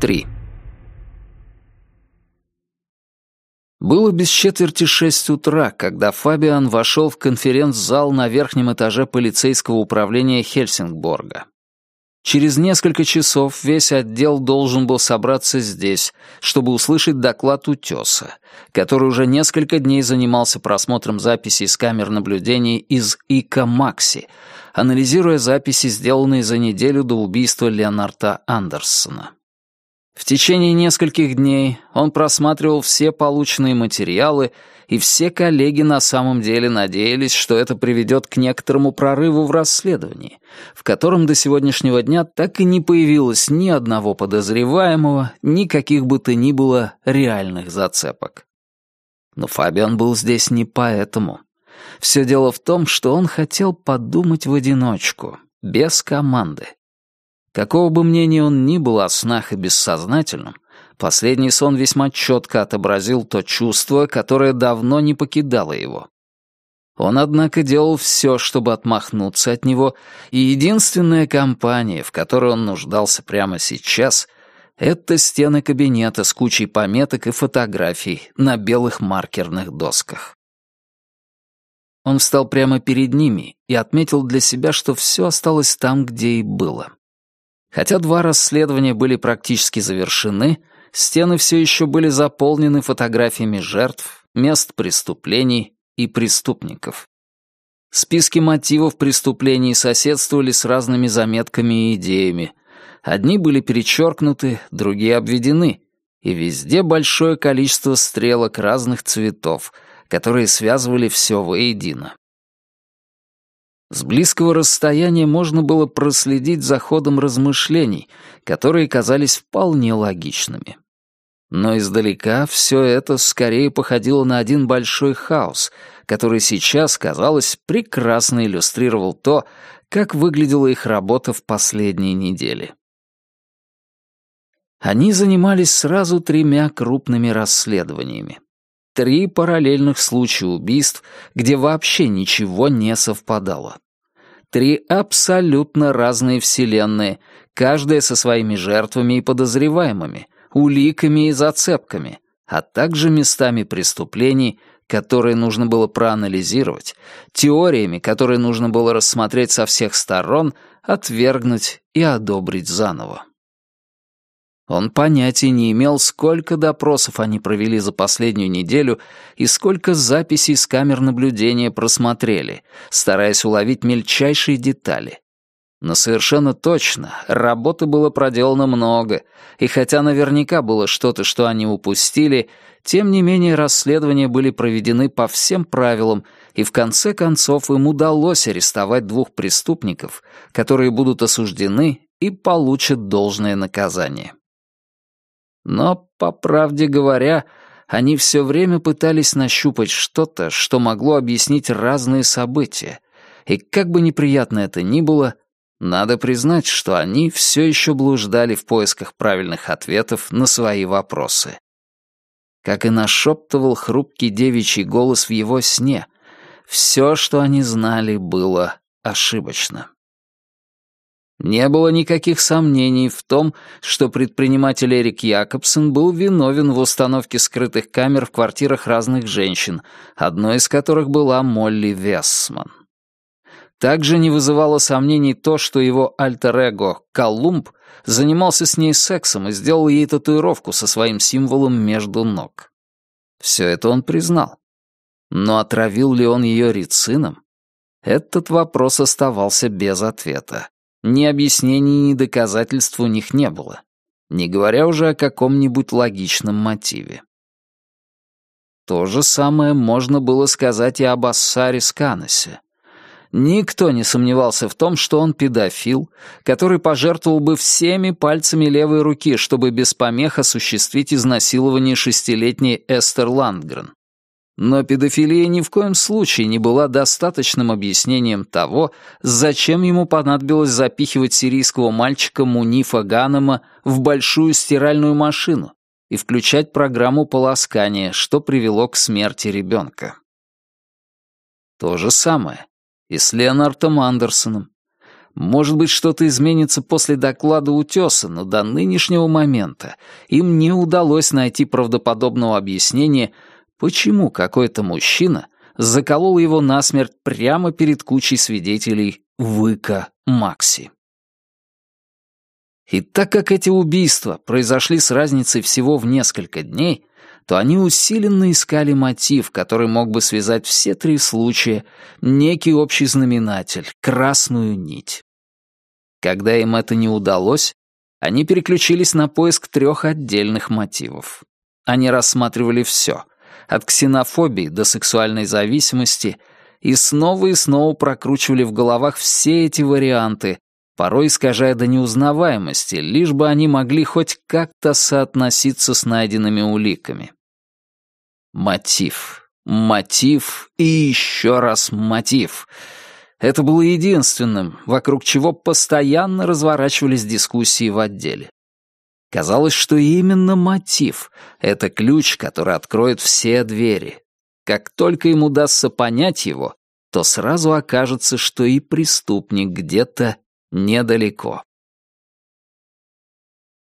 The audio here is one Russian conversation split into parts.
3. Было без четверти шесть утра, когда Фабиан вошел в конференц-зал на верхнем этаже полицейского управления Хельсингборга. Через несколько часов весь отдел должен был собраться здесь, чтобы услышать доклад утеса, который уже несколько дней занимался просмотром записей с камер наблюдений из ИКА Макси, анализируя записи, сделанные за неделю до убийства Леонарда Андерсона. В течение нескольких дней он просматривал все полученные материалы, и все коллеги на самом деле надеялись, что это приведет к некоторому прорыву в расследовании, в котором до сегодняшнего дня так и не появилось ни одного подозреваемого, ни каких бы то ни было реальных зацепок. Но Фабиан был здесь не поэтому. Все дело в том, что он хотел подумать в одиночку, без команды. Какого бы мнения он ни был о снах и бессознательном, последний сон весьма четко отобразил то чувство, которое давно не покидало его. Он, однако, делал все, чтобы отмахнуться от него, и единственная компания, в которой он нуждался прямо сейчас, это стены кабинета с кучей пометок и фотографий на белых маркерных досках. Он встал прямо перед ними и отметил для себя, что все осталось там, где и было. Хотя два расследования были практически завершены, стены все еще были заполнены фотографиями жертв, мест преступлений и преступников. Списки мотивов преступлений соседствовали с разными заметками и идеями. Одни были перечеркнуты, другие обведены, и везде большое количество стрелок разных цветов, которые связывали все воедино. С близкого расстояния можно было проследить за ходом размышлений, которые казались вполне логичными. Но издалека все это скорее походило на один большой хаос, который сейчас, казалось, прекрасно иллюстрировал то, как выглядела их работа в последние недели. Они занимались сразу тремя крупными расследованиями. Три параллельных случая убийств, где вообще ничего не совпадало. Три абсолютно разные вселенные, каждая со своими жертвами и подозреваемыми, уликами и зацепками, а также местами преступлений, которые нужно было проанализировать, теориями, которые нужно было рассмотреть со всех сторон, отвергнуть и одобрить заново. Он понятия не имел, сколько допросов они провели за последнюю неделю и сколько записей с камер наблюдения просмотрели, стараясь уловить мельчайшие детали. Но совершенно точно, работы было проделано много, и хотя наверняка было что-то, что они упустили, тем не менее расследования были проведены по всем правилам, и в конце концов им удалось арестовать двух преступников, которые будут осуждены и получат должное наказание. Но, по правде говоря, они все время пытались нащупать что-то, что могло объяснить разные события. И как бы неприятно это ни было, надо признать, что они все еще блуждали в поисках правильных ответов на свои вопросы. Как и нашептывал хрупкий девичий голос в его сне, все, что они знали, было ошибочно. Не было никаких сомнений в том, что предприниматель Эрик Якобсон был виновен в установке скрытых камер в квартирах разных женщин, одной из которых была Молли Вессман. Также не вызывало сомнений то, что его альтер-эго Колумб занимался с ней сексом и сделал ей татуировку со своим символом между ног. Все это он признал. Но отравил ли он ее рицином? Этот вопрос оставался без ответа. Ни объяснений, ни доказательств у них не было, не говоря уже о каком-нибудь логичном мотиве. То же самое можно было сказать и об Ассаре Сканосе. Никто не сомневался в том, что он педофил, который пожертвовал бы всеми пальцами левой руки, чтобы без помех осуществить изнасилование шестилетней Эстер Ландгрен. Но педофилия ни в коем случае не была достаточным объяснением того, зачем ему понадобилось запихивать сирийского мальчика Мунифа Ганема в большую стиральную машину и включать программу полоскания, что привело к смерти ребенка. То же самое и с Леонардом Андерсоном. Может быть, что-то изменится после доклада утеса, но до нынешнего момента им не удалось найти правдоподобного объяснения, почему какой-то мужчина заколол его насмерть прямо перед кучей свидетелей Выка Макси. И так как эти убийства произошли с разницей всего в несколько дней, то они усиленно искали мотив, который мог бы связать все три случая, некий общий знаменатель, красную нить. Когда им это не удалось, они переключились на поиск трех отдельных мотивов. Они рассматривали все, от ксенофобии до сексуальной зависимости, и снова и снова прокручивали в головах все эти варианты, порой искажая до неузнаваемости, лишь бы они могли хоть как-то соотноситься с найденными уликами. Мотив. Мотив и еще раз мотив. Это было единственным, вокруг чего постоянно разворачивались дискуссии в отделе. Казалось, что именно мотив — это ключ, который откроет все двери. Как только им удастся понять его, то сразу окажется, что и преступник где-то недалеко.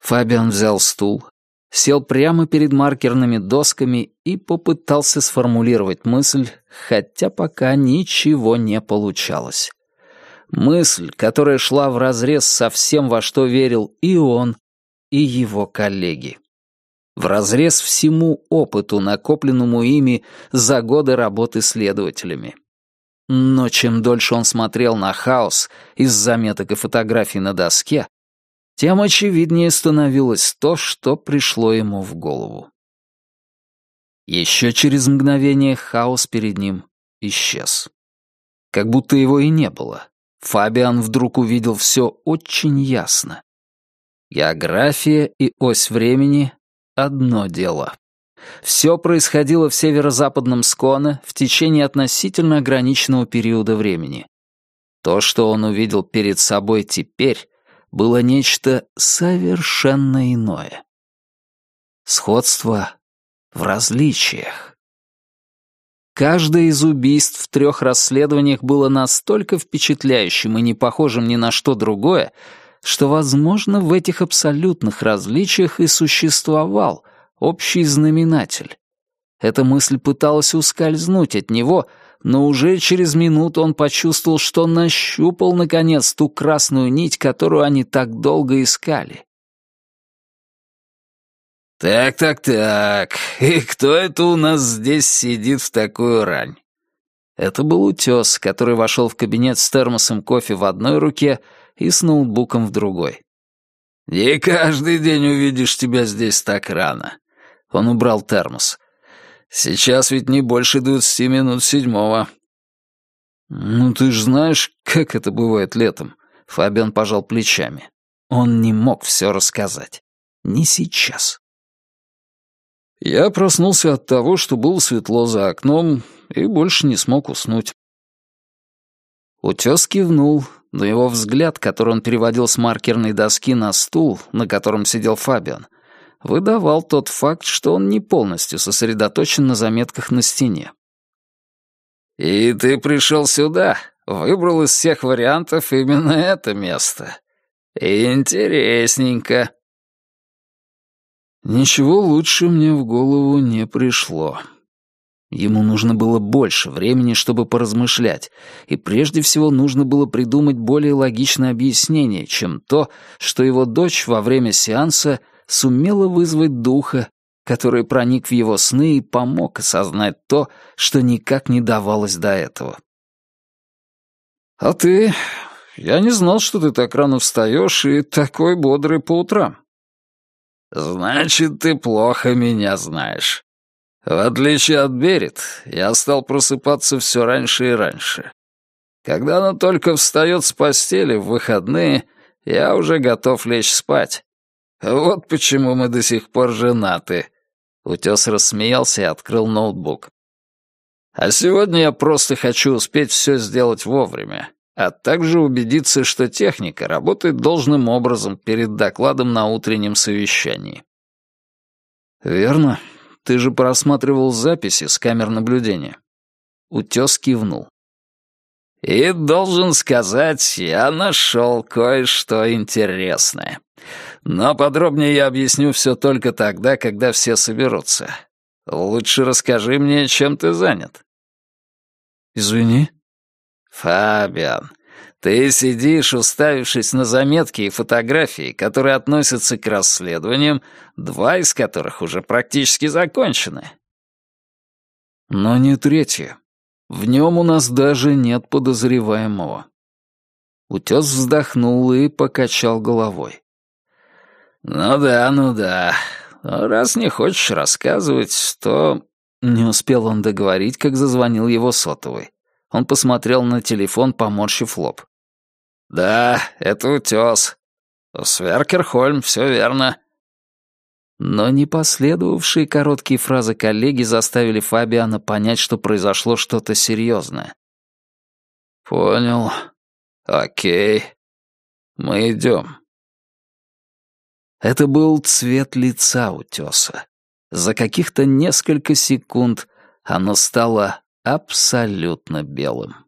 Фабиан взял стул, сел прямо перед маркерными досками и попытался сформулировать мысль, хотя пока ничего не получалось. Мысль, которая шла вразрез со всем, во что верил и он, и его коллеги. Вразрез всему опыту, накопленному ими за годы работы следователями. Но чем дольше он смотрел на хаос из заметок и фотографий на доске, тем очевиднее становилось то, что пришло ему в голову. Еще через мгновение хаос перед ним исчез. Как будто его и не было. Фабиан вдруг увидел все очень ясно. География и ось времени — одно дело. Все происходило в северо-западном Сконе в течение относительно ограниченного периода времени. То, что он увидел перед собой теперь, было нечто совершенно иное. Сходство в различиях. Каждое из убийств в трех расследованиях было настолько впечатляющим и не похожим ни на что другое, что, возможно, в этих абсолютных различиях и существовал общий знаменатель. Эта мысль пыталась ускользнуть от него, но уже через минуту он почувствовал, что нащупал, наконец, ту красную нить, которую они так долго искали. «Так-так-так, и кто это у нас здесь сидит в такую рань?» Это был утес, который вошел в кабинет с термосом кофе в одной руке и с ноутбуком в другой. «Не каждый день увидишь тебя здесь так рано». Он убрал термос. Сейчас ведь не больше двадцати минут седьмого». «Ну, ты ж знаешь, как это бывает летом», — Фабиан пожал плечами. Он не мог все рассказать. Не сейчас. Я проснулся от того, что было светло за окном, и больше не смог уснуть. Утес кивнул, но его взгляд, который он переводил с маркерной доски на стул, на котором сидел Фабиан, выдавал тот факт, что он не полностью сосредоточен на заметках на стене. «И ты пришел сюда, выбрал из всех вариантов именно это место. Интересненько». Ничего лучше мне в голову не пришло. Ему нужно было больше времени, чтобы поразмышлять, и прежде всего нужно было придумать более логичное объяснение, чем то, что его дочь во время сеанса — сумела вызвать духа, который проник в его сны и помог осознать то, что никак не давалось до этого. «А ты? Я не знал, что ты так рано встаешь и такой бодрый по утрам». «Значит, ты плохо меня знаешь. В отличие от Берет, я стал просыпаться все раньше и раньше. Когда она только встает с постели в выходные, я уже готов лечь спать. Вот почему мы до сих пор женаты». Утес рассмеялся и открыл ноутбук. «А сегодня я просто хочу успеть все сделать вовремя, а также убедиться, что техника работает должным образом перед докладом на утреннем совещании». «Верно. Ты же просматривал записи с камер наблюдения». Утес кивнул. И должен сказать, я нашел кое-что интересное. Но подробнее я объясню все только тогда, когда все соберутся. Лучше расскажи мне, чем ты занят. Извини. Фабиан, ты сидишь, уставившись на заметки и фотографии, которые относятся к расследованиям, два из которых уже практически закончены. Но не третье. В нем у нас даже нет подозреваемого. Утес вздохнул и покачал головой. «Ну да, ну да. раз не хочешь рассказывать, то...» Не успел он договорить, как зазвонил его сотовый. Он посмотрел на телефон, поморщив лоб. «Да, это утес. Сверкерхольм, все верно. Но не последовавшие короткие фразы коллеги заставили Фабиана понять, что произошло что-то серьезное. «Понял. Окей. Мы идем». Это был цвет лица утеса. За каких-то несколько секунд оно стало абсолютно белым.